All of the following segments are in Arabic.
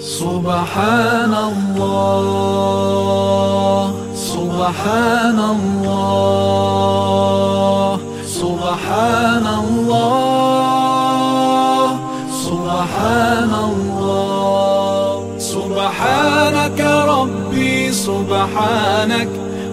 سبحان الله سبحان الله سبحان الله سبحان الله سبحانك ربي سبحانك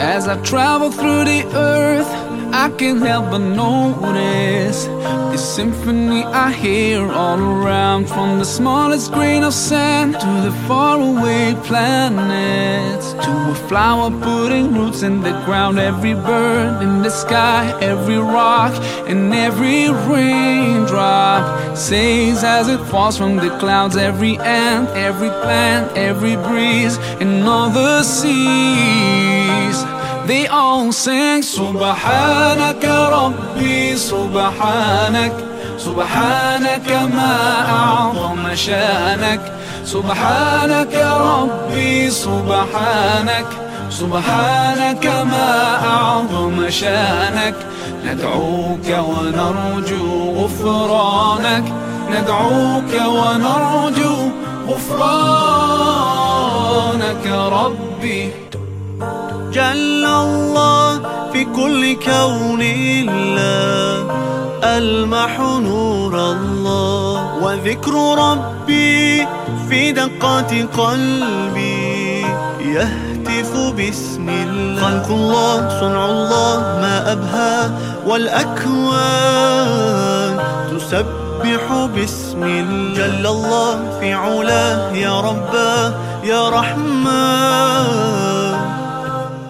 As I travel through the earth I can't help but notice the symphony I hear all around From the smallest grain of sand to the faraway planets To a flower putting roots in the ground Every bird in the sky, every rock and every raindrop Says as it falls from the clouds Every ant, every plant, every breeze And all the seas sing سبحانك ربي سبحانك سبحانك ما أعظم شأنك سبحانك ربي سبحانك سبحانك ما أعظم شأنك. ندعوك ونرجو غفرانك ندعوك ونرجو غفرانك ربي. جل الله في كل كون الله. ألمح نور الله. وذكر ربي في دقات قلبي. يهتف باسم الله. خلق الله صنع الله ما أبهى والأكوان. تسبح باسم الله. جل الله في علاه يا رباه يا رحمن.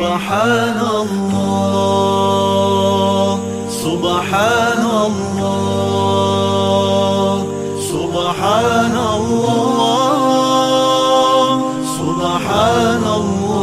سبحان الله سبحان الله سبحان الله سبحان الله.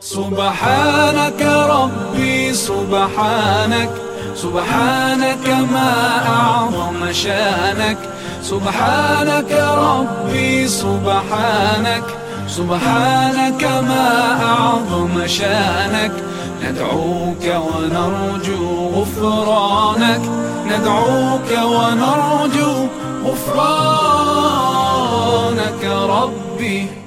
سبحانك ربي سبحانك سبحانك ما أعظم شأنك سبحانك ربي سبحانك. سبحانك ما أعظم شأنك. ندعوك ونرجو غفرانك. ندعوك ونرجو غفرانك ربي.